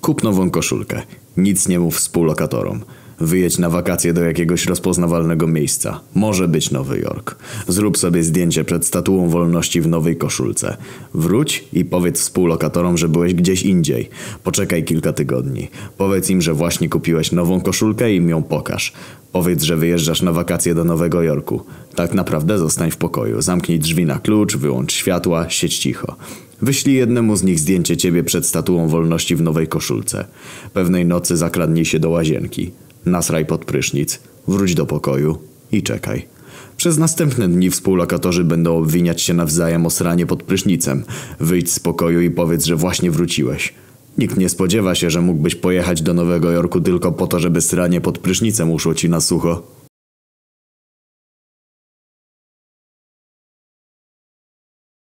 Kup nową koszulkę. Nic nie mów współlokatorom. Wyjedź na wakacje do jakiegoś rozpoznawalnego miejsca. Może być Nowy Jork. Zrób sobie zdjęcie przed statuą wolności w nowej koszulce. Wróć i powiedz współlokatorom, że byłeś gdzieś indziej. Poczekaj kilka tygodni. Powiedz im, że właśnie kupiłeś nową koszulkę i im ją pokaż. Powiedz, że wyjeżdżasz na wakacje do Nowego Jorku. Tak naprawdę zostań w pokoju. Zamknij drzwi na klucz, wyłącz światła, siedź cicho. Wyślij jednemu z nich zdjęcie ciebie przed statuą wolności w nowej koszulce. Pewnej nocy zakradnij się do łazienki. Nasraj pod prysznic, wróć do pokoju i czekaj. Przez następne dni współlokatorzy będą obwiniać się nawzajem o sranie pod prysznicem. Wyjdź z pokoju i powiedz, że właśnie wróciłeś. Nikt nie spodziewa się, że mógłbyś pojechać do Nowego Jorku tylko po to, żeby sranie pod prysznicem uszło ci na sucho.